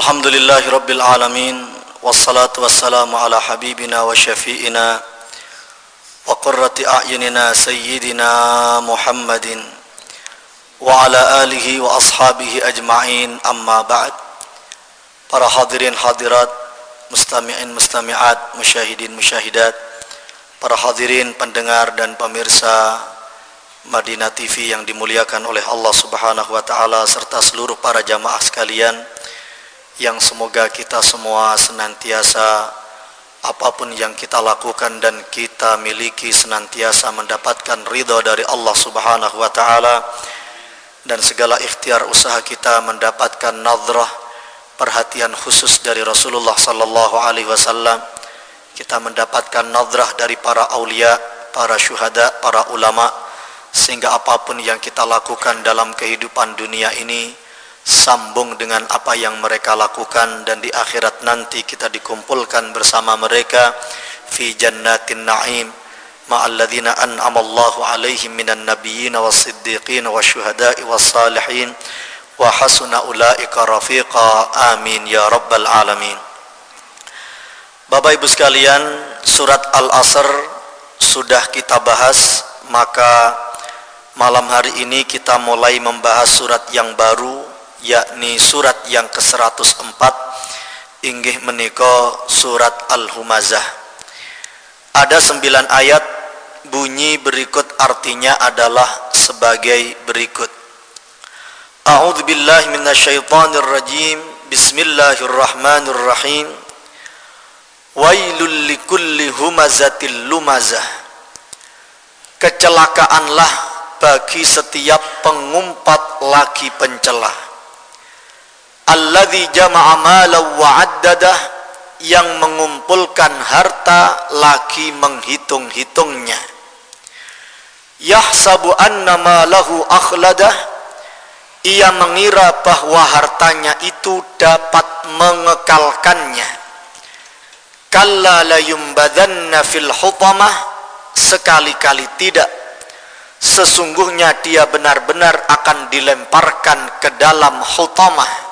Alhamdulillahi Rabbil Alamin. Wassalatu wassalamu ala habibina wa syafi'ina Wa qurrati a'yunina sayyidina Muhammadin Wa ala alihi wa ashabihi ajma'in. Amma ba'd. Para hadirin hadirat Mustami'in mustami'at Musyahidin musyahidat Para hadirin pendengar dan pemirsa Madinah TV yang dimuliakan oleh Allah Subhanahu wa taala serta seluruh para jamaah sekalian yang semoga kita semua senantiasa apa pun yang kita lakukan dan kita miliki senantiasa mendapatkan ridha dari Allah Subhanahu wa taala dan segala ikhtiar usaha kita mendapatkan nadrah perhatian khusus dari Rasulullah sallallahu alaihi wasallam kita mendapatkan nadrah dari para aulia, para syuhada, para ulama sehingga apa pun yang kita lakukan dalam kehidupan dunia ini sambung dengan apa yang mereka lakukan dan di akhirat nanti kita dikumpulkan bersama mereka fi jannatin na'im ma'alladzina an'amallahu alaihim minan nabiyyin was-siddiqin wasyuhada'i was-salihin wa hasuna ulaika rafiqa amin ya rabbal alamin. Bapak Ibu sekalian surat Al-Asr sudah kita bahas maka malam hari ini kita mulai membahas surat yang baru yakni surat yang ke-104 inggih menika surat Al-Humazah. Ada 9 ayat bunyi berikut artinya adalah sebagai berikut. A'udzu billahi minasyaitonir rajim. Bismillahirrahmanirrahim. Wailul likulli humazatil lumazah. Kecelakaanlah bagi setiap pengumpat lagi pencelah alladzi jama'a malan wa yang mengumpulkan harta laki menghitung-hitungnya. Yahsabu anna malahu akhladah ia mengira bahwa hartanya itu dapat mengekalkannya. Kalla la yumbadanna fil hutamah sekali-kali tidak. Sesungguhnya dia benar-benar akan dilemparkan ke dalam hutamah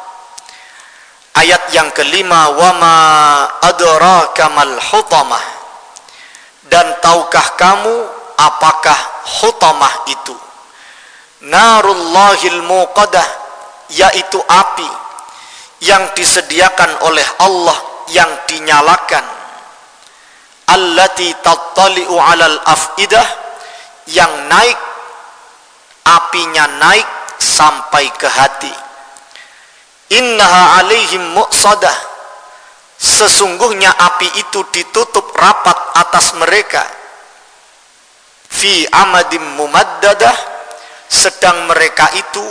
ayat yang kelima wama adraka mal hutamah. Dan tahukah kamu apakah hutamah itu? Narullahil muqadah yaitu api yang disediakan oleh Allah yang dinyalakan. Allati tattali'u 'alal afidah yang naik apinya naik sampai ke hati innaha alaihim muqsadah sesungguhnya api itu ditutup rapat atas mereka. Fi amadim mumaddadah. Sedang mereka itu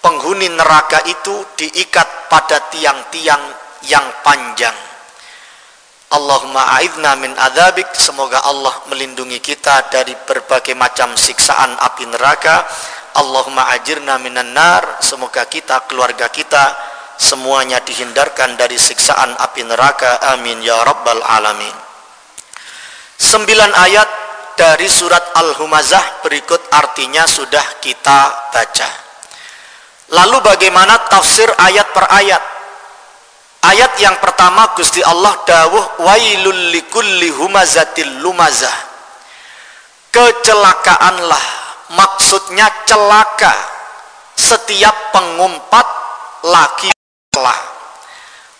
penghuni neraka itu diikat pada tiang-tiang yang panjang. Allahumma a'idna min adzabik. Semoga Allah melindungi kita dari berbagai macam siksaan api neraka Allahumma ajirna minan nar semoga kita keluarga kita semuanya dihindarkan dari siksaan api neraka amin ya rabbal alamin sembilan ayat dari surat Al-Humazah berikut artinya sudah kita baca. Lalu bagaimana tafsir ayat per ayat? Ayat yang pertama Gusti Allah dawuh wailul likulli humazatil lumazah. Kecelakaanlah maksudnya celaka. Setiap pengumpat laki celah.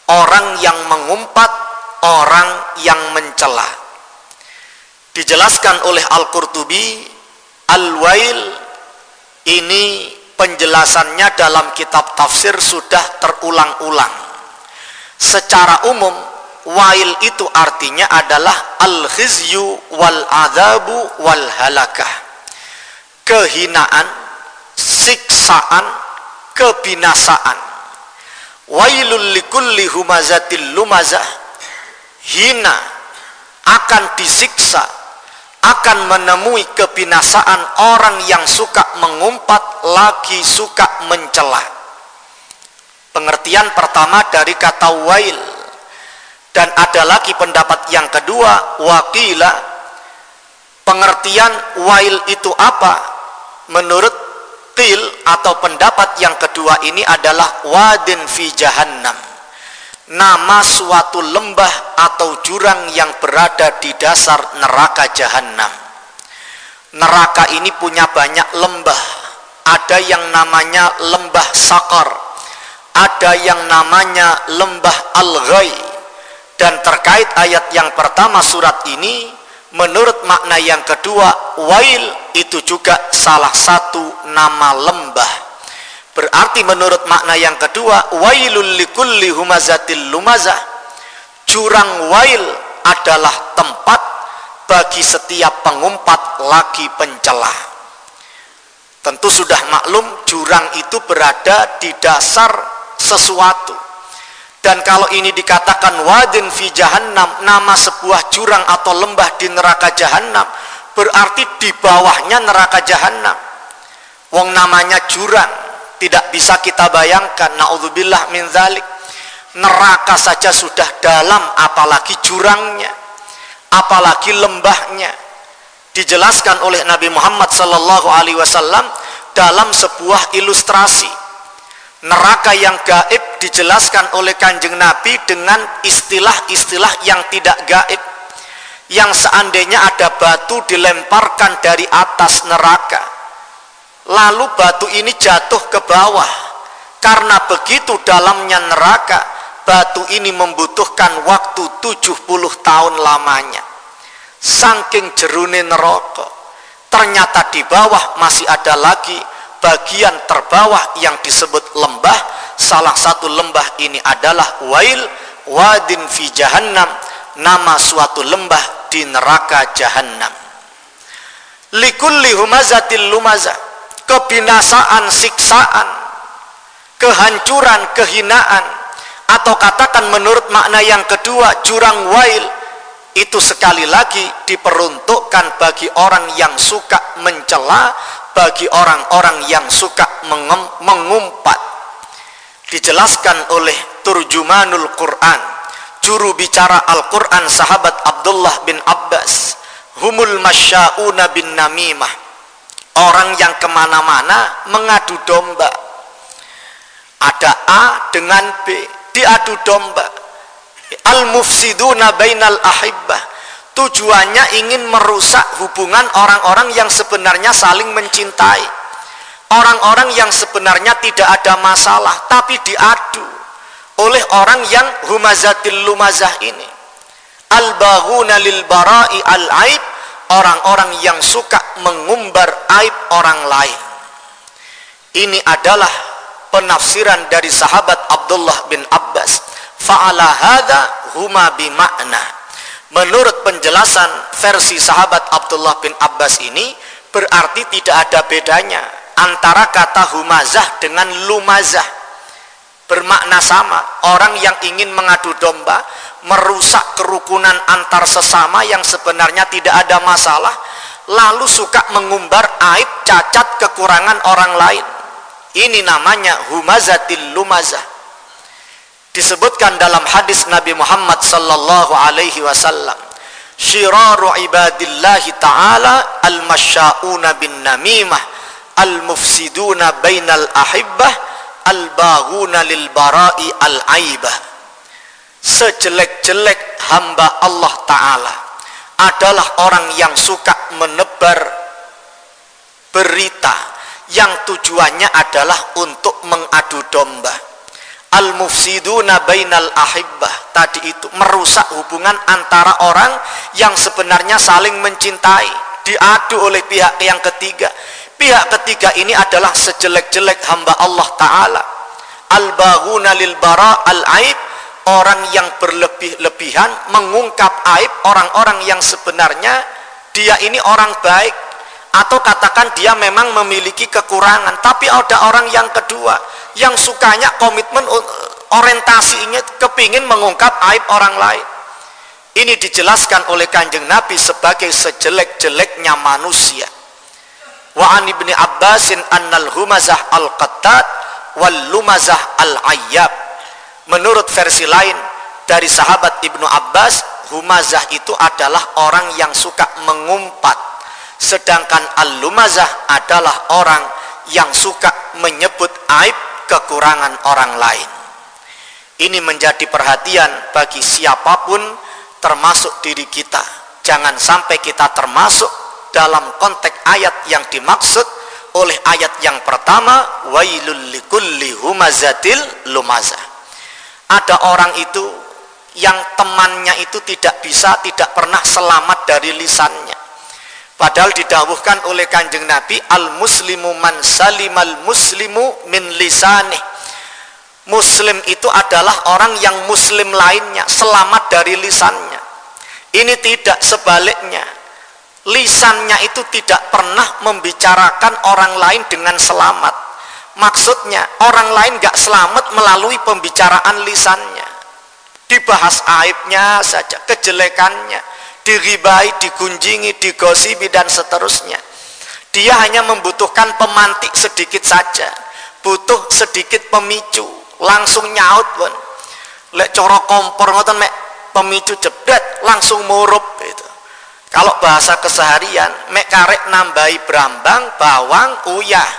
Orang yang mengumpat, orang yang mencela dijelaskan oleh Al-Qurtubi Al-Wail ini penjelasannya dalam kitab tafsir sudah terulang-ulang. Secara umum wail itu artinya adalah al-khizyu wal adabu wal halakah kehinaan siksaan kebinasaan. Wailul likulli humazatil lumazah. Hina akan disiksa akan menemui kebinasaan orang yang suka mengumpat lagi suka mencela. Pengertian pertama dari kata wail. Dan ada lagi pendapat yang kedua wakila. Pengertian wail itu apa menurut til atau pendapat yang kedua ini adalah wadin fi jahannam nama suatu lembah atau jurang yang berada di dasar neraka jahanam. Neraka ini punya banyak lembah. Ada yang namanya lembah sakar. Ada yang namanya lembah al-ghay. Dan terkait ayat yang pertama surat ini, menurut makna yang kedua, wail itu juga salah satu nama lembah Berarti menurut makna yang kedua, wailul likulli humazatil lumazah. Jurang wail adalah tempat bagi setiap pengumpat laki pencela. Tentu sudah maklum jurang itu berada di dasar sesuatu. Dan kalau ini dikatakan wadin fi jahannam, nama sebuah jurang atau lembah di neraka jahannam, berarti di bawahnya neraka jahannam. Wong namanya jurang, tidak bisa kita bayangkan. Naudzubillah min zalik. Neraka saja sudah dalam apalagi jurangnya apalagi lembahnya. Dijelaskan oleh Nabi Muhammad sallallahu alaihi wasallam dalam sebuah ilustrasi neraka yang gaib dijelaskan oleh kanjeng Nabi dengan istilah-istilah yang tidak gaib yang seandainya ada batu dilemparkan dari atas neraka. Lalu batu ini jatuh ke bawah. Karena begitu dalamnya neraka batu ini membutuhkan waktu 70 tahun lamanya. Saking jerune neraka ternyata di bawah masih ada lagi bagian terbawah yang disebut lembah salah satu lembah ini adalah wail wadin fi jahannam nama suatu lembah di neraka jahannam. Likulli humazatil lumazah kebinasaan, siksaan, kehancuran, kehinaan, atau katakan menurut makna yang kedua, jurang wail, itu sekali lagi diperuntukkan bagi orang yang suka mencela, bagi orang-orang yang suka mengumpat. Dijelaskan oleh Turjumanul Quran, juru bicara Al-Quran sahabat Abdullah bin Abbas, humul masyauna bin namimah, orang yang ke mana-mana mengadu domba. Ada A dengan B diadu domba. Al-mufsiduna bainal ahibbah tujuannya ingin merusak hubungan orang-orang yang sebenarnya saling mencintai orang-orang yang sebenarnya tidak ada masalah tapi diadu oleh orang yang humazatil lumazah ini al-baghuna lil bara'i al-aib orang-orang yang suka mengumbar aib orang lain. Ini adalah penafsiran dari sahabat Abdullah bin Abbas. Fa'ala hadha huma bima'na. Menurut penjelasan versi sahabat Abdullah bin Abbas ini berarti tidak ada bedanya antara kata humazah dengan lumazah. Bermakna sama, orang yang ingin mengadu domba merusak kerukunan antar sesama yang sebenarnya tidak ada masalah lalu suka mengumbar aib cacat kekurangan orang lain ini namanya humazatil lumazah disebutkan dalam hadis Nabi Muhammad sallallahu alaihi wasallam syiraru ibadillahi ta'ala al-masya'una bin namimah al-mufsiduna bainal ahibbah al-baghuna lil bara'i al-aibah. Sejelek-jelek hamba Allah Ta'ala adalah orang yang suka menebar berita yang tujuannya adalah untuk mengadu domba al-mufsiduna bainal ahibbah. Tadi itu merusak hubungan antara orang yang sebenarnya saling mencintai. Diadu oleh pihak yang ketiga. Pihak ketiga ini adalah sejelek-jelek hamba Allah Ta'ala. Al-baghuna lil bara al-aib. Orang yang berlebih-lebihan mengungkap aib orang-orang yang sebenarnya. Dia ini orang baik. Atau katakan dia memang memiliki kekurangan. Tapi ada orang yang kedua yang sukanya komitmen orientasinya kepingin mengungkap aib orang lain. Ini dijelaskan oleh kanjeng Nabi sebagai sejelek-jeleknya manusia. Wa an ibni abbasin annal humazah al-qattat wal lumazah al-ayyab. Menurut versi lain dari sahabat Ibnu Abbas Humazah itu adalah orang yang suka mengumpat. Sedangkan Al-Lumazah adalah orang yang suka menyebut aib kekurangan orang lain. Ini menjadi perhatian bagi siapa pun termasuk diri kita. Jangan sampai kita termasuk dalam konteks ayat yang dimaksud oleh ayat yang pertama wailul likulli humazatil lumazah ada orang itu yang temannya itu tidak bisa tidak pernah selamat dari lisannya padahal didawuhkan oleh kanjeng Nabi al muslimu man salimal muslimu min lisanih. Muslim itu adalah orang yang muslim lainnya selamat dari lisannya. Ini tidak sebaliknya. Lisannya itu tidak pernah membicarakan orang lain dengan selamat. Maksudnya orang lain gak selamat melalui pembicaraan lisannya. Dibahas aibnya saja kejelekannya diribai, digunjingi, digosipi dan seterusnya. Dia hanya membutuhkan pemantik sedikit saja. Butuh sedikit pemicu. Langsung nyaut pun. Lek coro kompor ngoten mek pemicu jebret langsung murup gitu. Kalau bahasa keseharian mek karek nambahi brambang bawang uyah.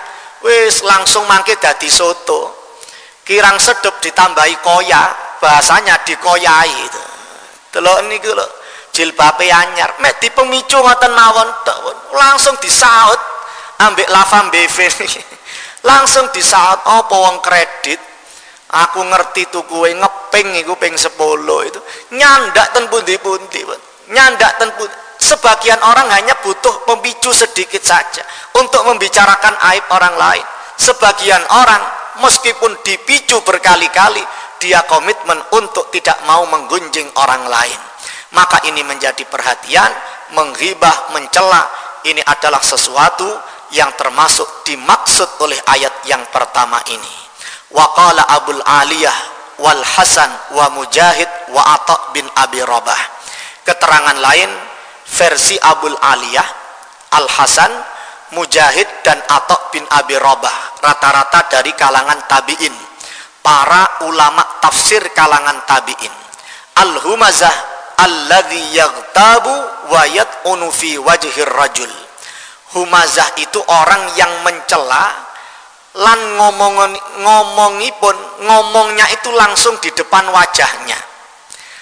Wis langsung mangke dadi soto. Kirang sedep ditambahi koya bahasanya dikoyai itu delok niku lho jilbabe anyar. Mek dipemicu ngoten mawon langsung disaut ambek lafam BV langsung disaut apa wong kredit? Aku ngerti tuku ngeping iku ping 10 itu. Nyandak ten pundi-pundi nyandak ten pundi. Sebagian orang hanya butuh pemicu sedikit saja untuk membicarakan aib orang lain. Sebagian orang meskipun dipicu berkali-kali dia komitmen untuk tidak mau menggunjing orang lain maka ini menjadi perhatian menghibah, mencela. Ini adalah sesuatu yang termasuk dimaksud oleh ayat yang pertama ini. Waqala abul aliyah wal hasan wa mujahid wa atta bin abi rabah. Keterangan lain versi Abul Aliyah, Al Hasan, Mujahid dan Atok bin Abi Robah rata-rata dari kalangan tabi'in. Para ulama tafsir kalangan tabi'in. Al-Humazah alladhi yaghtabu wa yat'unu fi wajhir rajul. Humazah itu orang yang mencela lan ngomong ngomongipun ngomongnya itu langsung di depan wajahnya.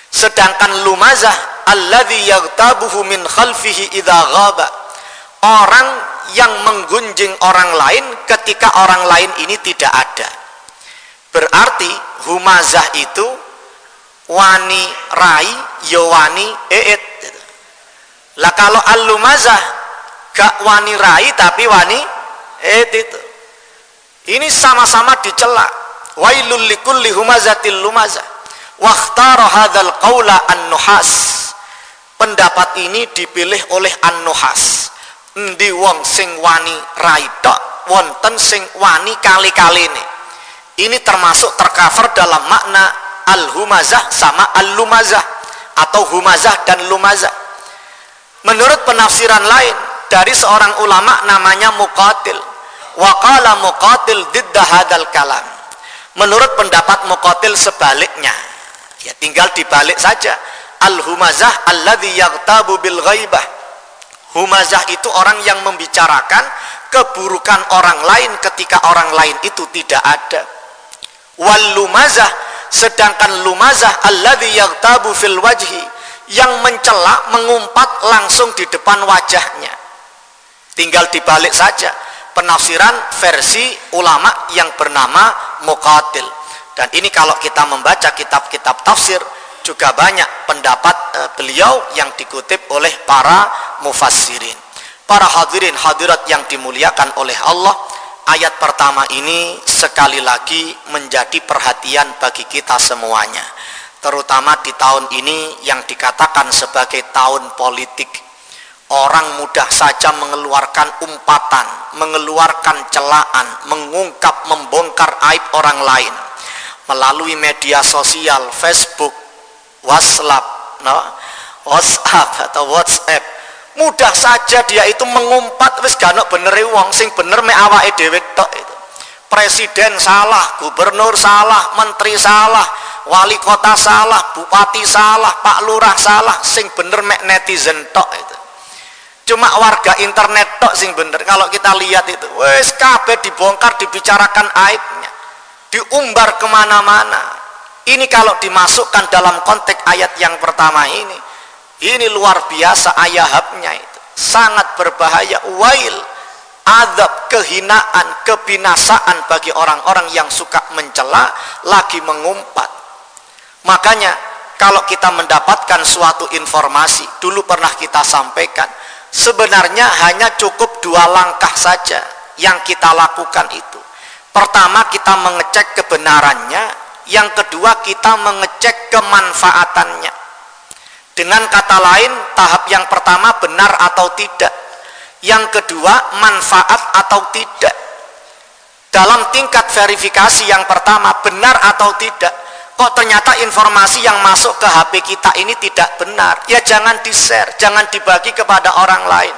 Sedangkan lumazah alladhi yaghtabuhu min khalfihi idza ghaba. Orang yang menggunjing orang lain ketika orang lain ini tidak ada. Berarti humazah itu wani rai yowani ya eet. Lah kalau al-lumazah gak wani rai tapi wani eet itu. Ini sama-sama dicela wailul likulli humazatil lumazah. Wakhtara hadzal qaula an-nuhas. Pendapat ini dipilih oleh An-Nuhas. Endi wong sing wani raita wonten sing wani kali-kali ini. Ini termasuk tercover dalam makna al-humazah sama al-lumazah atau humazah dan lumazah. Menurut penafsiran lain dari seorang ulama namanya Muqatil. Waqala Muqatil didda hadal kalam. Menurut pendapat Muqatil sebaliknya. Ya tinggal dibalik saja. Al-humazah alladhi yaghtabu bil ghaibah. Humazah itu orang yang membicarakan keburukan orang lain ketika orang lain itu tidak ada. Wal lumazah sedangkan lumazah alladhi yaghtabu fil wajhi yang mencela mengumpat langsung di depan wajahnya. Tinggal dibalik saja penafsiran versi ulama yang bernama Muqatil. Dan ini kalau kita membaca kitab-kitab tafsir juga banyak pendapat uh, beliau yang dikutip oleh para mufassirin. Para hadirin hadirat yang dimuliakan oleh Allah ayat pertama ini sekali lagi menjadi perhatian bagi kita semuanya terutama di tahun ini yang dikatakan sebagai tahun politik orang mudah saja mengeluarkan umpatan mengeluarkan celaan mengungkap membongkar aib orang lain melalui media sosial Facebook WhatsApp, no? WhatsApp atau WhatsApp. Mudah saja dia itu mengumpat wis gak bener wong sing bener me awake dhewe tok itu. Presiden salah, gubernur salah, menteri salah, wali kota salah, bupati salah, pak lurah salah, sing bener mek netizen tok itu. Cuma warga internet tok sing bener. Kalau kita lihat itu, wes kabeh dibongkar, dibicarakan aibnya, diumbar ke mana-mana ini kalau dimasukkan dalam konteks ayat yang pertama ini ini luar biasa ayahapnya itu. Sangat berbahaya. Wail. Azab kehinaan kebinasaan bagi orang-orang yang suka mencela lagi mengumpat. Makanya kalau kita mendapatkan suatu informasi dulu pernah kita sampaikan sebenarnya hanya cukup dua langkah saja yang kita lakukan itu. Pertama kita mengecek kebenarannya. Yang kedua kita mengecek kemanfaatannya dengan kata lain tahap yang pertama benar atau tidak. Yang kedua manfaat atau tidak. Dalam tingkat verifikasi yang pertama benar atau tidak kok ternyata informasi yang masuk ke HP kita ini tidak benar? Ya jangan di share jangan dibagi kepada orang lain.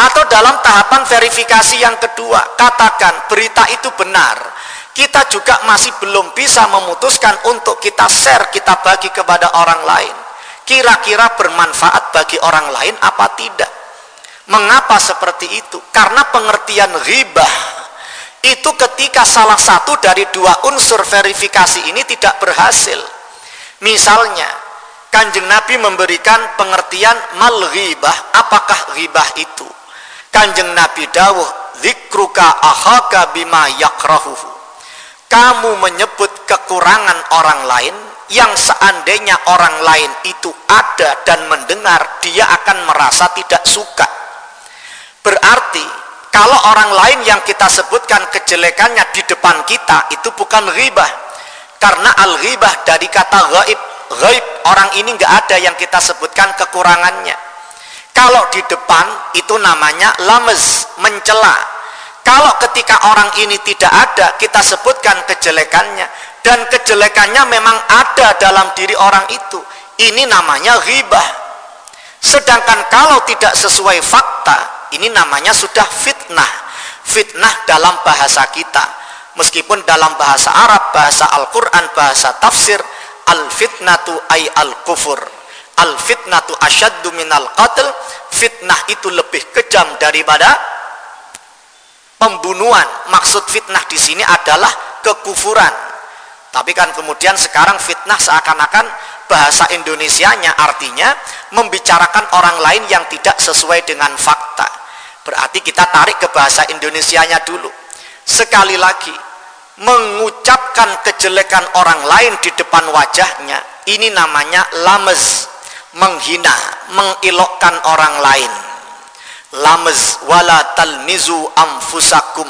Atau dalam tahapan verifikasi yang kedua katakan berita itu benar. Kita juga masih belum bisa memutuskan untuk kita share kita bagi kepada orang lain kira-kira bermanfaat bagi orang lain apa tidak? Mengapa seperti itu? Karena pengertian ribah itu ketika salah satu dari dua unsur verifikasi ini tidak berhasil. Misalnya kanjeng Nabi memberikan pengertian mal ghibah apakah ghibah itu? Kanjeng Nabi dawuh zikruka ahaka bima yakrahuhu. Kamu menyebut kekurangan orang lain yang seandainya orang lain itu ada dan mendengar dia akan merasa tidak suka. Berarti kalau orang lain yang kita sebutkan kejelekannya di depan kita itu bukan ghibah. Karena al ghibah dari kata ghaib ghaib orang ini nggak ada yang kita sebutkan kekurangannya. Kalau di depan itu namanya lamez mencela. Kalau ketika orang ini tidak ada kita sebutkan kejelekannya dan kejelekannya memang ada dalam diri orang itu. Ini namanya ghibah. Sedangkan kalau tidak sesuai fakta ini namanya sudah fitnah. Fitnah dalam bahasa kita. Meskipun dalam bahasa Arab bahasa Al-Quran bahasa tafsir al-fitnatu ay al-kufur. Al-fitnatu asyaddu minal qatl. Fitnah itu lebih kejam daripada pembunuhan. Maksud fitnah di sini adalah kekufuran tapi kan kemudian sekarang fitnah seakan-akan bahasa Indonesianya artinya membicarakan orang lain yang tidak sesuai dengan fakta Berarti kita tarik ke bahasa Indonesianya dulu. Sekali lagi, mengucapkan kejelekan orang lain di depan wajahnya, ini namanya lamez, menghina, mengilokkan orang lain. Lamez wala talmizu amfusakum.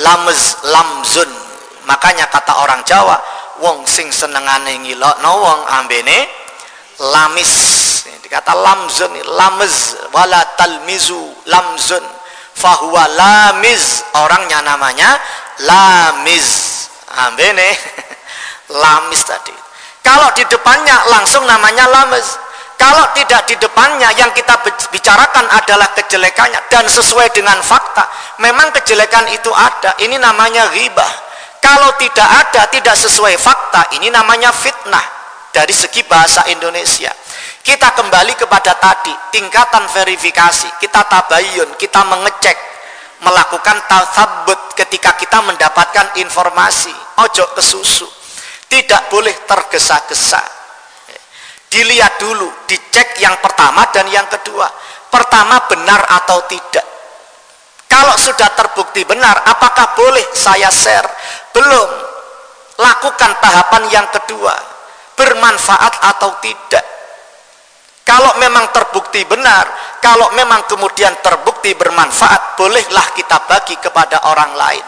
Lamez lamzun. Makanya kata orang Jawa, wong sing senengane ngilok no wong ambene lamis. Kata lamzun lamz wala talmizu lamzun. Fahuwa lamiz orangnya namanya lamiz. Ambene lamis tadi. Kalau di depannya langsung namanya lamiz kalau tidak di depannya yang kita bicarakan adalah kejelekannya. Dan sesuai dengan fakta memang kejelekan itu ada. Ini namanya ghibah kalau tidak ada tidak sesuai fakta ini namanya fitnah dari segi bahasa Indonesia. Kita kembali kepada tadi tingkatan verifikasi. Kita tabayun kita mengecek melakukan tathabut ketika kita mendapatkan informasi. Ojo ke susu. Tidak boleh tergesa-gesa. Dilihat dulu dicek yang pertama dan yang kedua. Pertama benar atau tidak? Kalau sudah terbukti benar apakah boleh saya share belum. Lakukan tahapan yang kedua. Bermanfaat atau tidak. Kalau memang terbukti benar kalau memang kemudian terbukti bermanfaat bolehlah kita bagi kepada orang lain.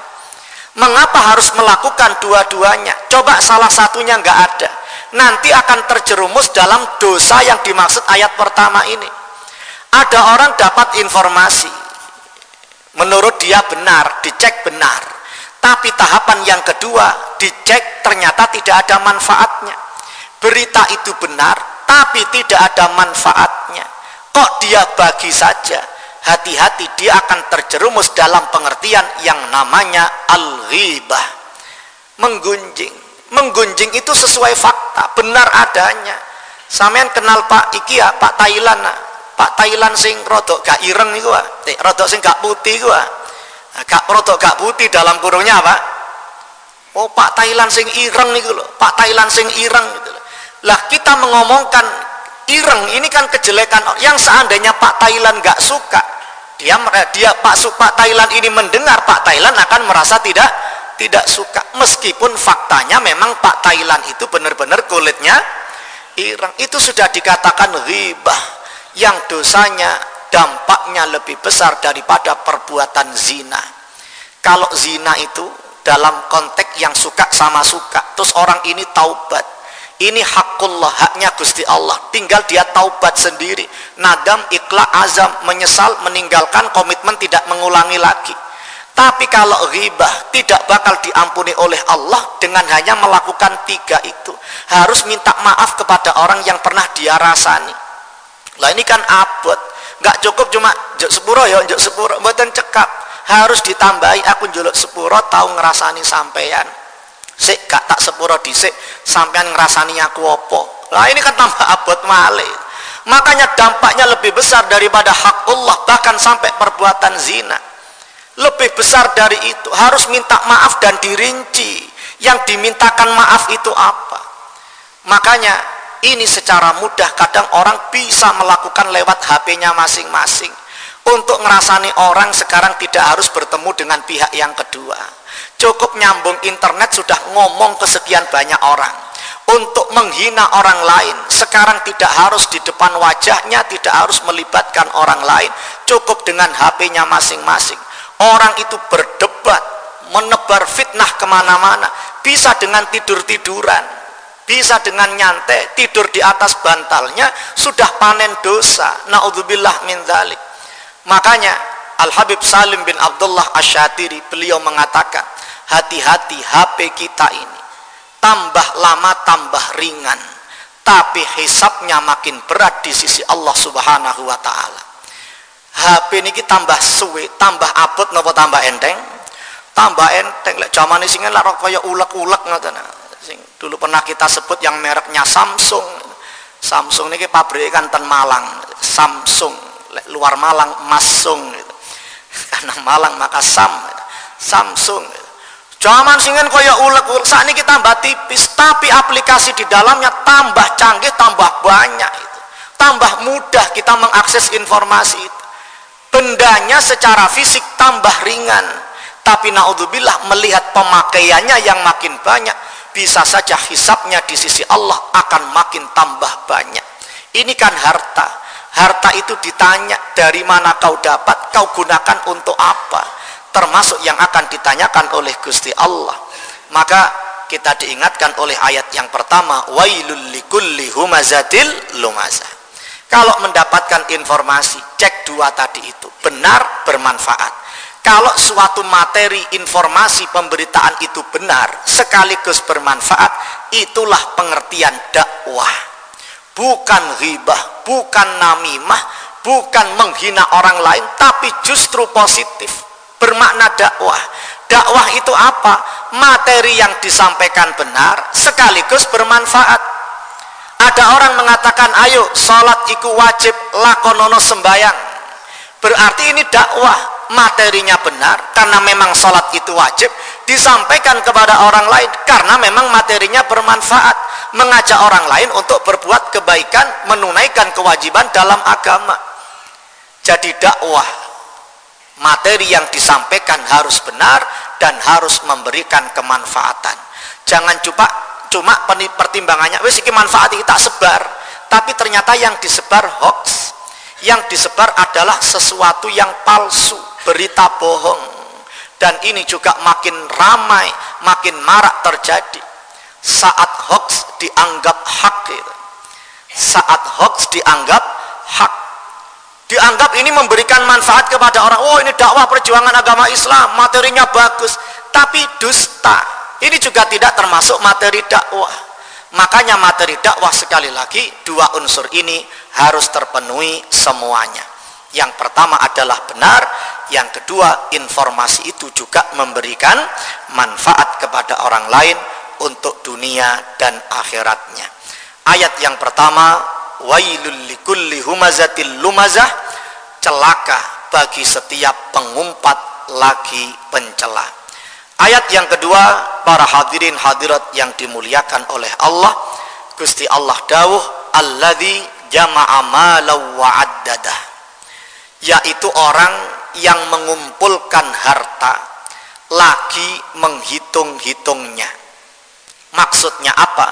Mengapa harus melakukan dua-duanya? Coba salah satunya nggak ada. Nanti akan terjerumus dalam dosa yang dimaksud ayat pertama ini. Ada orang dapat informasi. Menurut dia benar dicek benar tapi tahapan yang kedua dicek ternyata tidak ada manfaatnya. Berita itu benar tapi tidak ada manfaatnya. Kok dia bagi saja? Hati-hati dia akan terjerumus dalam pengertian yang namanya al-ghibah. Menggunjing. Menggunjing itu sesuai fakta benar adanya. Sampean kenal Pak iki ya Pak Thailand. Pak Thailand sing rodok gak ireng itu rodok sing gak putih itu gak rodok gak putih dalam kurungnya apa? Oh Pak Thailand sing ireng nih loh Pak Thailand sing ireng gitu loh. lah kita mengomongkan ireng ini kan kejelekan. Yang seandainya Pak Thailand nggak suka dia dia Pak Pak Thailand ini mendengar Pak Thailand akan merasa tidak tidak suka. Meskipun faktanya memang Pak Thailand itu benar-benar kulitnya ireng. Itu sudah dikatakan ribah yang dosanya dampaknya lebih besar daripada perbuatan zina. Kalau zina itu dalam konteks yang suka sama suka terus orang ini taubat ini hakullah haknya Gusti Allah. Tinggal dia taubat sendiri. Nadam ikhla azam menyesal meninggalkan komitmen tidak mengulangi lagi. Tapi kalau ghibah tidak bakal diampuni oleh Allah dengan hanya melakukan tiga itu. Harus minta maaf kepada orang yang pernah dia rasani. Lah ini kan abot nggak cukup cuma jok sepuro ya jok sepuro buatan cekap. Harus ditambahi aku juluk sepuro tahu ngerasani sampeyan. Sik gak tak sepuro disik sampean ngerasani aku opo? Lah ini kan tambah abot male makanya dampaknya lebih besar daripada hak Allah bahkan sampai perbuatan zina. Lebih besar dari itu harus minta maaf dan dirinci. Yang dimintakan maaf itu apa? Makanya ini secara mudah kadang orang bisa melakukan lewat HP-nya masing-masing. Untuk ngerasani orang sekarang tidak harus bertemu dengan pihak yang kedua. Cukup nyambung internet sudah ngomong ke sekian banyak orang. Untuk menghina orang lain sekarang tidak harus di depan wajahnya tidak harus melibatkan orang lain. Cukup dengan HP-nya masing-masing. Orang itu berdebat menebar fitnah ke mana-mana. Bisa dengan tidur-tiduran bisa dengan nyantai tidur di atas bantalnya sudah panen dosa. Naudzubillah min dzalik makanya Al Habib Salim bin Abdullah Asyatiri beliau mengatakan hati-hati HP kita ini. Tambah lama tambah ringan. Tapi hisapnya makin berat di sisi Allah subhanahu wa ta'ala. HP ini tambah suwe tambah abot nopo tambah enteng? Tambah enteng lek zaman ini singen lara kaya ulek-ulek ngoten sing dulu pernah kita sebut yang mereknya Samsung Samsung ini pabrik kan ten Malang Samsung luar Malang Masung gitu. karena Malang maka Sam Samsung gitu Zaman singen kaya ulek-ulek saat ini kita tambah tipis, tapi aplikasi di dalamnya tambah canggih, tambah banyak itu. Tambah mudah kita mengakses informasi itu. Bendanya secara fisik tambah ringan, tapi naudzubillah melihat pemakaiannya yang makin banyak, bisa saja hisapnya di sisi Allah akan makin tambah banyak. Ini kan harta. Harta itu ditanya dari mana kau dapat, kau gunakan untuk apa? Termasuk yang akan ditanyakan oleh Gusti Allah. Maka kita diingatkan oleh ayat yang pertama wailul likulli lumazah kalau mendapatkan informasi cek dua tadi itu. Benar bermanfaat kalau suatu materi informasi pemberitaan itu benar sekaligus bermanfaat itulah pengertian dakwah. Bukan ghibah bukan namimah bukan menghina orang lain tapi justru positif. Bermakna dakwah. Dakwah itu apa? Materi yang disampaikan benar sekaligus bermanfaat. Ada orang mengatakan ayo sholat iku wajib lakonono sembayang berarti ini dakwah materinya benar karena memang sholat itu wajib disampaikan kepada orang lain karena memang materinya bermanfaat. Mengajak orang lain untuk berbuat kebaikan menunaikan kewajiban dalam agama. Jadi dakwah materi yang disampaikan harus benar dan harus memberikan kemanfaatan. Jangan cuma cuma pertimbangannya wes iki manfaat kita sebar. Tapi ternyata yang disebar hoax yang disebar adalah sesuatu yang palsu berita bohong. Dan ini juga makin ramai makin marak terjadi. Saat hoax dianggap hak saat hoax dianggap hak. Dianggap ini memberikan manfaat kepada orang oh ini dakwah perjuangan agama Islam materinya bagus. Tapi dusta. Ini juga tidak termasuk materi dakwah makanya materi dakwah sekali lagi dua unsur ini harus terpenuhi semuanya. Yang pertama adalah benar yang kedua informasi itu juga memberikan manfaat kepada orang lain untuk dunia dan akhiratnya. Ayat yang pertama wailul likulli lumazah celaka bagi setiap pengumpat lagi pencela Ayat yang kedua, para hadirin hadirat yang dimuliakan oleh Allah, Gusti Allah dawuh, alladzi jama'a malau wa addadah. Yaitu orang yang mengumpulkan harta lagi menghitung-hitungnya. Maksudnya apa?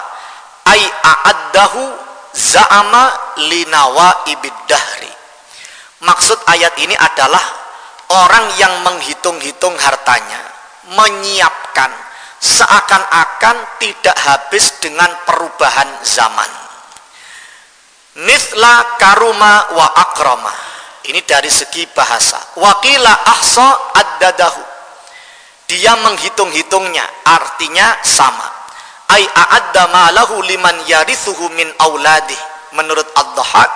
Ai a'addahu za'ama linawa ibiddahri. Maksud ayat ini adalah orang yang menghitung-hitung hartanya menyiapkan seakan-akan tidak habis dengan perubahan zaman. Mithla karuma wa akrama. Ini dari segi bahasa. Wakila ahsa ad-dadahu. Dia menghitung-hitungnya, artinya sama. Ai a'adda malahu liman yarithuhu min auladih. Menurut Ad-Dhahak,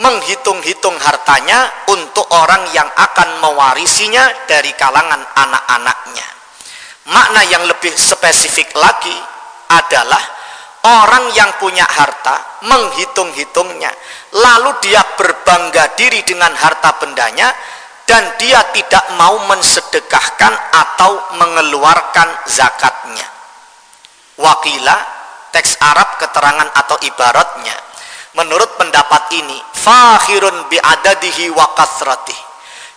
menghitung-hitung hartanya untuk orang yang akan mewarisinya dari kalangan anak-anaknya. Makna yang lebih spesifik lagi adalah orang yang punya harta menghitung-hitungnya lalu dia berbangga diri dengan harta bendanya dan dia tidak mau mensedekahkan atau mengeluarkan zakatnya. Wakila teks Arab keterangan atau ibaratnya menurut pendapat ini fakhirun bi'adadihi wa kasratih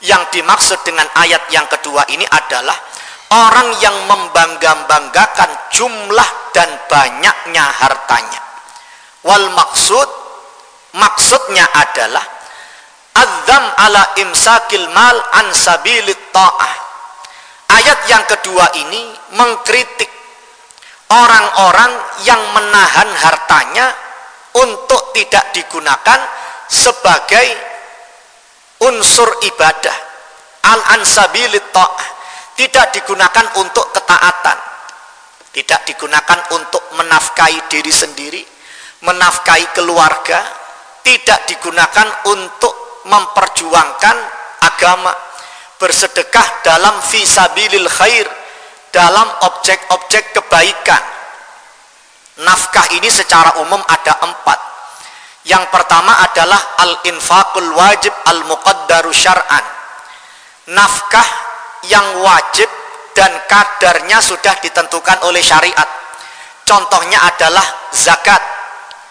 yang dimaksud dengan ayat yang kedua ini adalah orang yang membangga-banggakan jumlah dan banyaknya hartanya. Wal maksud maksudnya adalah azam ala imsakil mal an sabilit ta'ah. Ayat yang kedua ini mengkritik orang-orang yang menahan hartanya untuk tidak digunakan sebagai unsur ibadah. Al ansabilit ta'ah tidak digunakan untuk ketaatan. Tidak digunakan untuk menafkahi diri sendiri menafkahi keluarga. Tidak digunakan untuk memperjuangkan agama. Bersedekah dalam visabilil khair dalam objek-objek kebaikan. Nafkah ini secara umum ada empat. Yang pertama adalah al-infaqul wajib al-muqaddaru syar'an. Nafkah yang wajib dan kadarnya sudah ditentukan oleh syariat. Contohnya adalah zakat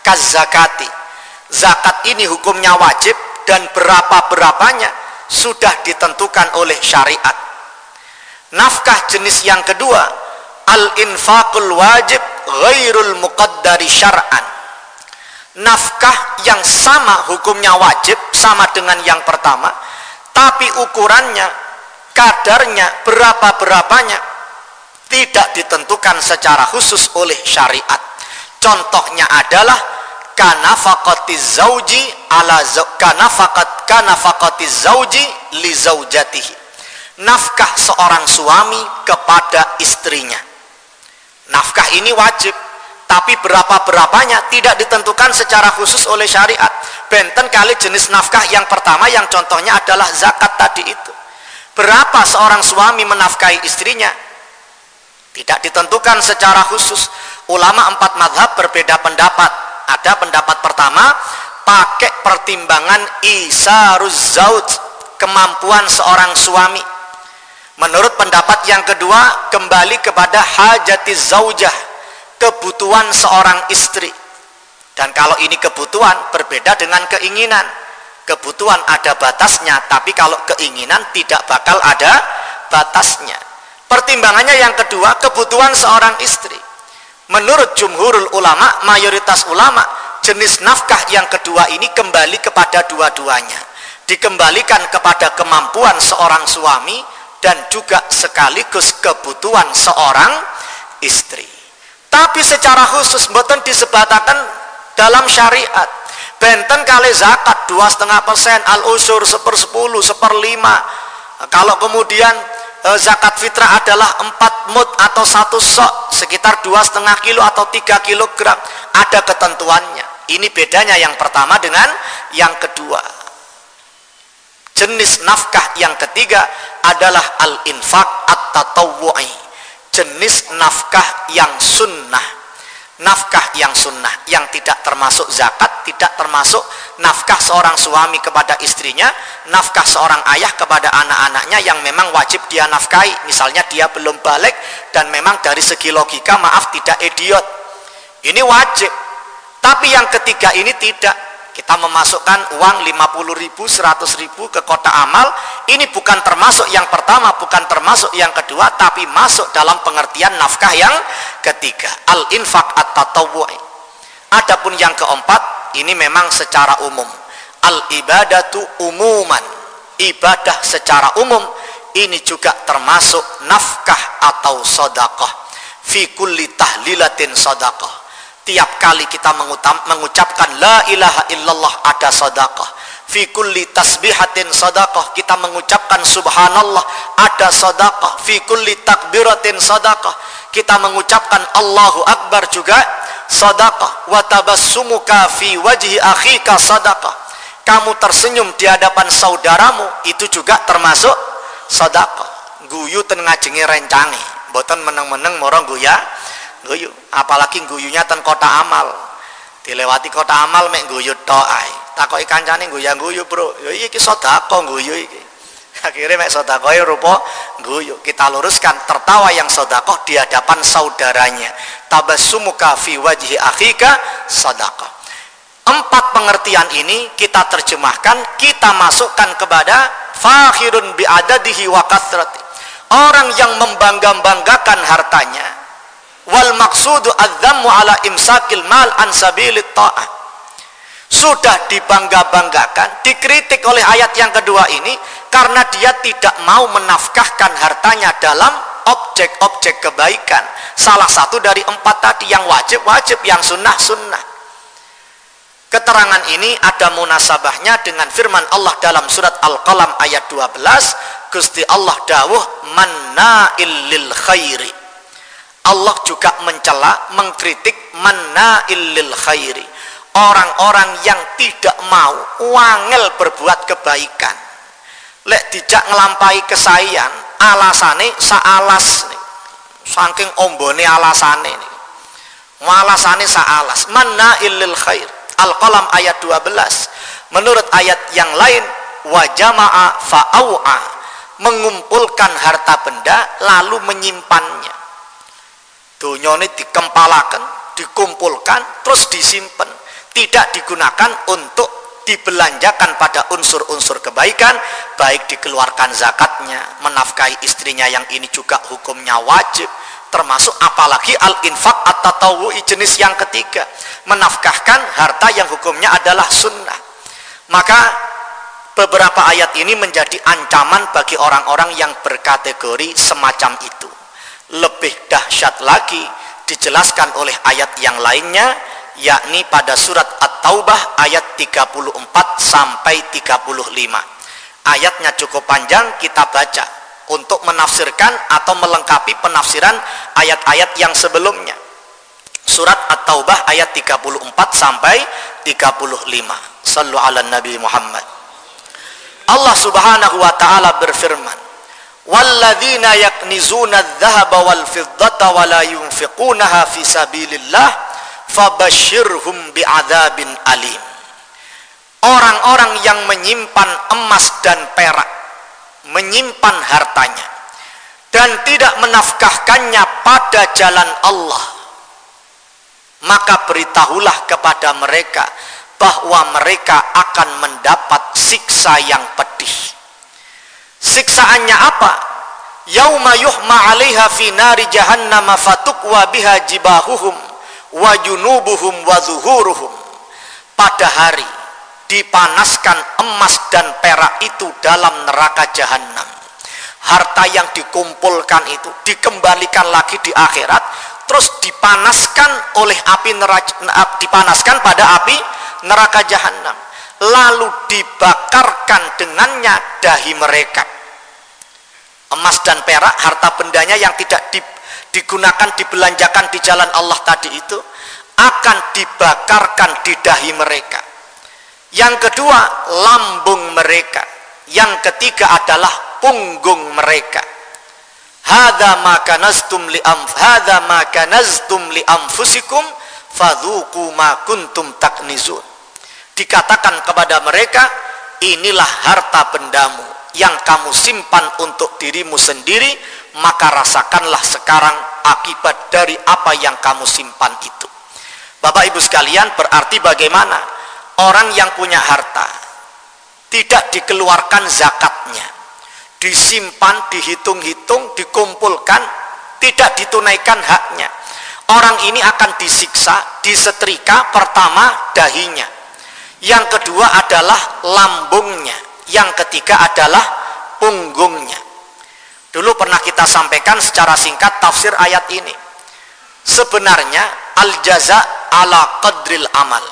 kazakati zakat ini hukumnya wajib dan berapa-berapanya sudah ditentukan oleh syariat. Nafkah jenis yang kedua al-infaqul wajib ghairul muqaddari syar'an. Nafkah yang sama hukumnya wajib sama dengan yang pertama tapi ukurannya kadarnya berapa-berapanya tidak ditentukan secara khusus oleh syariat. Contohnya adalah kanafaqati zauji ala kanafaqat kanafaqati zauji li zaujatihi. Nafkah seorang suami kepada istrinya. Nafkah ini wajib tapi berapa-berapanya tidak ditentukan secara khusus oleh syariat. Benten kali jenis nafkah yang pertama yang contohnya adalah zakat tadi itu berapa seorang suami menafkahi istrinya? Tidak ditentukan secara khusus. Ulama empat madhab berbeda pendapat. Ada pendapat pertama pakai pertimbangan isaruz zaud kemampuan seorang suami. Menurut pendapat yang kedua kembali kepada hajati zaujah kebutuhan seorang istri. Dan kalau ini kebutuhan berbeda dengan keinginan kebutuhan ada batasnya tapi kalau keinginan tidak bakal ada batasnya. Pertimbangannya yang kedua kebutuhan seorang istri. Menurut jumhurul ulama mayoritas ulama jenis nafkah yang kedua ini kembali kepada dua-duanya. Dikembalikan kepada kemampuan seorang suami dan juga sekaligus kebutuhan seorang istri. Tapi secara khusus betul disebatakan dalam syariat benten kali zakat dua setengah persen al usur sepersepuluh seperlima kalau kemudian e, zakat fitrah adalah empat mut atau satu sok sekitar dua setengah kilo atau tiga kilogram ada ketentuannya. Ini bedanya yang pertama dengan yang kedua. Jenis nafkah yang ketiga adalah al infak at tatawwu'i jenis nafkah yang sunnah nafkah yang sunnah yang tidak termasuk zakat tidak termasuk nafkah seorang suami kepada istrinya nafkah seorang ayah kepada anak-anaknya yang memang wajib dia nafkahi. Misalnya dia belum balik dan memang dari segi logika maaf tidak idiot. Ini wajib. Tapi yang ketiga ini tidak kita memasukkan uang 50 ribu, 100 ribu ke kota amal. Ini bukan termasuk yang pertama bukan termasuk yang kedua tapi masuk dalam pengertian nafkah yang ketiga. Al-infak at-tatawwu'i adapun yang keempat ini memang secara umum. Al-ibadatu umuman. Ibadah secara umum ini juga termasuk nafkah atau sodakoh fi kulli tahlilatin sodakoh tiap kali kita mengucapkan la ilaha illallah ada sadaqah fi kulli tasbihatin sadaqah kita mengucapkan subhanallah ada sadaqah fi kulli takbiratin sadaqah kita mengucapkan Allahu akbar juga sadaqah wa tabassumuka fi wajhi akhika sadaqah kamu tersenyum di hadapan saudaramu itu juga termasuk sadaqah guyu ten ngajengi rencange boten meneng-meneng morong guya guyu. Apalagi guyunya ten kota amal. Dilewati kota amal mek guyu tok ae. Takoki kancane guyu guyu bro. Yo iki sedekah guyu iki. Akhirnya mek sedekah rupa guyu. Kita luruskan tertawa yang sedekah di hadapan saudaranya. Tabassumuka fi wajhi akhika sedekah empat pengertian ini kita terjemahkan kita masukkan kepada fakhirun bi adadihi wa orang yang membangga-banggakan hartanya wal maksudu adzammu ala imsakil mal an sabilit ta'ah. Sudah dibangga-banggakan dikritik oleh ayat yang kedua ini karena dia tidak mau menafkahkan hartanya dalam objek-objek kebaikan. Salah satu dari empat tadi yang wajib-wajib yang sunnah-sunnah. Keterangan ini ada munasabahnya dengan firman Allah dalam surat Al-Qalam ayat 12 Gusti Allah dawuh manna'il lil khairi Allah juga mencela, mengkritik manna'il lil khairi. Orang-orang yang tidak mau wangel berbuat kebaikan. Lek dijak ngelampai kesayan, alasane saalas saking ombone alasane nih. Alasane saalas. Manna'il lil khair. Al-Qalam ayat 12. Menurut ayat yang lain, wa jama'a fa'au'a mengumpulkan harta benda lalu menyimpannya ini dikempalakan dikumpulkan terus disimpan tidak digunakan untuk dibelanjakan pada unsur-unsur kebaikan baik dikeluarkan zakatnya menafkahi istrinya yang ini juga hukumnya wajib termasuk apalagi al-infak atau jenis yang ketiga menafkahkan harta yang hukumnya adalah sunnah. Maka beberapa ayat ini menjadi ancaman bagi orang-orang yang berkategori semacam itu lebih dahsyat lagi dijelaskan oleh ayat yang lainnya yakni pada surat At-Taubah ayat 34 sampai 35 ayatnya cukup panjang kita baca untuk menafsirkan atau melengkapi penafsiran ayat-ayat yang sebelumnya. Surat At-Taubah ayat 34 sampai 35 sallu ala nabi Muhammad. Allah subhanahu wa ta'ala berfirman walladzina yaknizuna adh-dhahaba wal fiddata wa la yunfiqunaha fi sabilillah fabashshirhum orang-orang yang menyimpan emas dan perak menyimpan hartanya dan tidak menafkahkannya pada jalan Allah maka beritahulah kepada mereka bahwa mereka akan mendapat siksa yang pedih siksaannya apa? Yauma yuhma 'alaiha fi nari jahannam fatukwa biha jibahuhum wa junubuhum wa zuhuruhum. Pada hari dipanaskan emas dan perak itu dalam neraka jahanam harta yang dikumpulkan itu dikembalikan lagi di akhirat terus dipanaskan oleh api neraka dipanaskan pada api neraka jahanam lalu dibakarkan dengannya dahi mereka. Emas dan perak harta bendanya yang tidak di, digunakan dibelanjakan di jalan Allah tadi itu akan dibakarkan di dahi mereka. Yang kedua lambung mereka. Yang ketiga adalah punggung mereka. Hadza ma kanastum li am hadza ma kanaztum li anfusikum fadhuku ma kuntum taknizun dikatakan kepada mereka inilah harta bendamu yang kamu simpan untuk dirimu sendiri maka rasakanlah sekarang akibat dari apa yang kamu simpan itu. Bapak Ibu sekalian berarti bagaimana? Orang yang punya harta tidak dikeluarkan zakatnya. Disimpan, dihitung-hitung, dikumpulkan tidak ditunaikan haknya. Orang ini akan disiksa disetrika pertama dahinya yang kedua adalah lambungnya. Yang ketiga adalah punggungnya. Dulu pernah kita sampaikan secara singkat tafsir ayat ini. Sebenarnya al jaza ala qadril amal.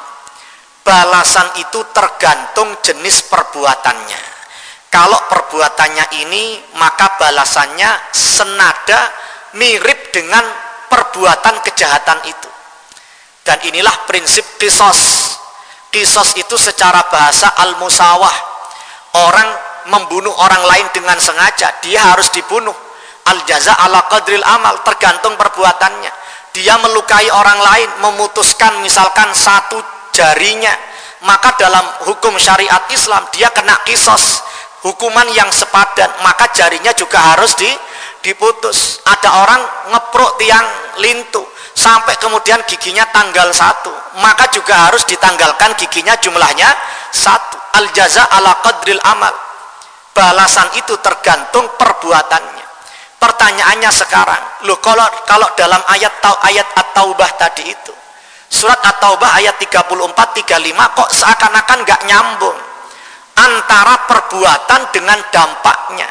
Balasan itu tergantung jenis perbuatannya. Kalau perbuatannya ini maka balasannya senada mirip dengan perbuatan kejahatan itu. Dan inilah prinsip kisos kisos itu secara bahasa al-musawah. Orang membunuh orang lain dengan sengaja dia harus dibunuh. Al-jaza ala qadril amal tergantung perbuatannya. Dia melukai orang lain memutuskan misalkan satu jarinya. Maka dalam hukum syariat Islam dia kena kisos hukuman yang sepadan. Maka jarinya juga harus di diputus. Ada orang ngeprok tiang lintu sampai kemudian giginya tanggal satu. Maka juga harus ditanggalkan giginya jumlahnya satu. Al jaza ala qadril amal. Balasan itu tergantung perbuatannya. Pertanyaannya sekarang loh kalau kalau dalam ayat ayat at-taubah tadi itu surat at-taubah ayat 34 35 kok seakan-akan nggak nyambung antara perbuatan dengan dampaknya?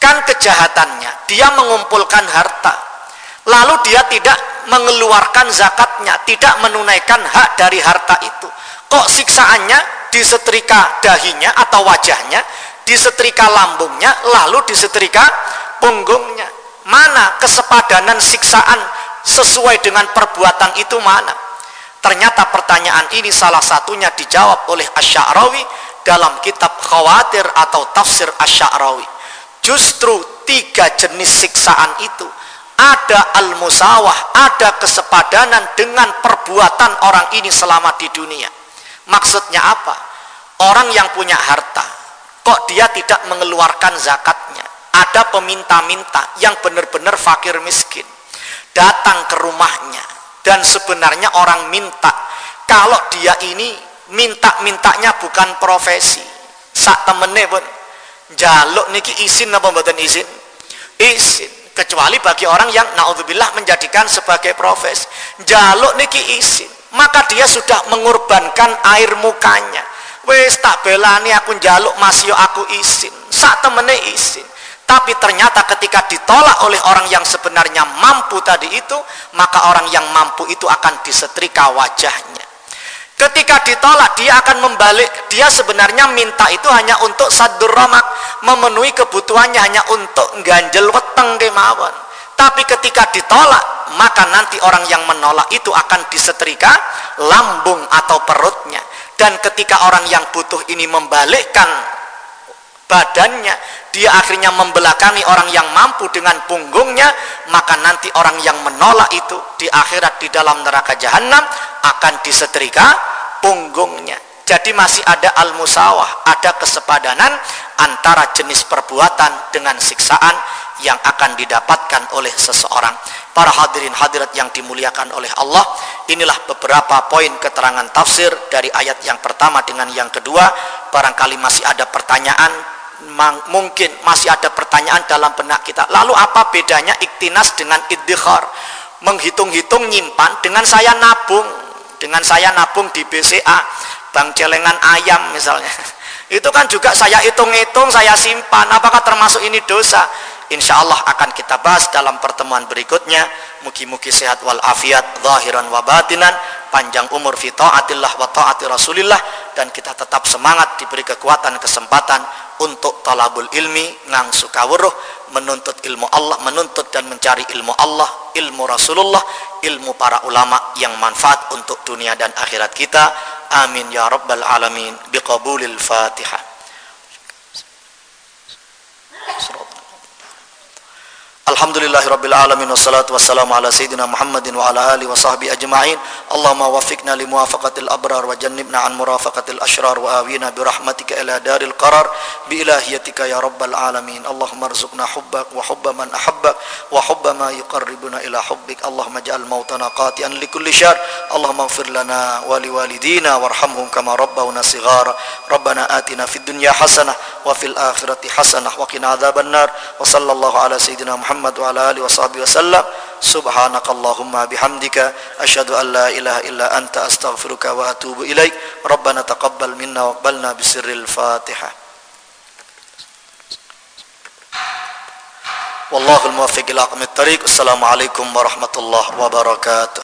Kan kejahatannya dia mengumpulkan harta lalu dia tidak mengeluarkan zakatnya tidak menunaikan hak dari harta itu. Kok siksaannya disetrika dahinya atau wajahnya disetrika lambungnya lalu disetrika punggungnya? Mana kesepadanan siksaan sesuai dengan perbuatan itu mana? Ternyata pertanyaan ini salah satunya dijawab oleh Asy'arawi dalam kitab Khawatir atau tafsir Asy'arawi. Justru tiga jenis siksaan itu ada al-musawah, ada kesepadanan dengan perbuatan orang ini selama di dunia. Maksudnya apa? Orang yang punya harta, kok dia tidak mengeluarkan zakatnya? Ada peminta-minta yang benar-benar fakir miskin. Datang ke rumahnya. Dan sebenarnya orang minta. Kalau dia ini minta-mintanya bukan profesi. Sak temennya pun jaluk niki izin apa mboten izin izin kecuali bagi orang yang naudzubillah menjadikan sebagai profes. Jaluk niki izin maka dia sudah mengorbankan air mukanya. Wes tak belani aku jaluk masih aku izin saat temene izin tapi ternyata ketika ditolak oleh orang yang sebenarnya mampu tadi itu maka orang yang mampu itu akan disetrika wajahnya. Ketika ditolak, dia akan membalik. Dia sebenarnya minta itu hanya untuk sadur ramak, memenuhi kebutuhannya hanya untuk ganjel weteng kemawon. Tapi ketika ditolak, maka nanti orang yang menolak itu akan disetrika lambung atau perutnya. Dan ketika orang yang butuh ini membalikkan badannya, dia akhirnya membelakangi orang yang mampu dengan punggungnya, maka nanti orang yang menolak itu di akhirat di dalam neraka jahanam akan disetrika punggungnya jadi masih ada al-musawah ada kesepadanan antara jenis perbuatan dengan siksaan yang akan didapatkan oleh seseorang. Para hadirin hadirat yang dimuliakan oleh Allah inilah beberapa poin keterangan tafsir dari ayat yang pertama dengan yang kedua. Barangkali masih ada pertanyaan mungkin masih ada pertanyaan dalam benak kita. Lalu apa bedanya iktinas dengan iddikhar menghitung-hitung nyimpan dengan saya nabung dengan saya nabung di BCA bank celengan ayam misalnya. Itu kan juga saya hitung-hitung saya simpan. Apakah termasuk ini dosa? Insya Allah akan kita bahas dalam pertemuan berikutnya. Mugi-mugi sehat walafiat zahiran wa batinan panjang umur fi taatillah wa taati rasulillah dan kita tetap semangat diberi kekuatan kesempatan untuk talabul ilmi ngang sukawuruh menuntut ilmu Allah menuntut dan mencari ilmu Allah ilmu Rasulullah ilmu para ulama yang manfaat untuk dunia dan akhirat kita. Amin ya rabbal alamin. Biqabulil fatihah Alhamdulillahi Rabbil Alamin Wassalatu wassalamu ala Sayyidina Muhammadin wa ala alihi wa sahbihi ajma'in Allahumma wafiqna li muwafaqatil abrar wa jannibna an murafaqatil ashrar wa awina bi rahmatika ila daril qarar bi ilahiyatika ya Rabbal Alamin Allahumma arzuqna hubbak wa hubba man ahabbak wa hubba ma yuqarribuna ila hubbik Allahumma ja'al mautana qati'an li kulli syar Allahumma ighfir lana wa li walidina warhamhum kama rabbawna sighara Rabbana atina fid dunya hasanah wa fil akhirati hasanah wa qina adzaban nar wa sallallahu ala sayyidina Muhammad محمد وعلى آله وصحبه وسلم. سبحانك اللهم بحمدك. أشهد أن لا إله إلا أنت. أستغفرك وأتوب إليك. ربنا تقبل منا وقبلنا بسر الفاتحة. والله الموفق إلى أقم الطريق. السلام عليكم ورحمة الله وبركاته.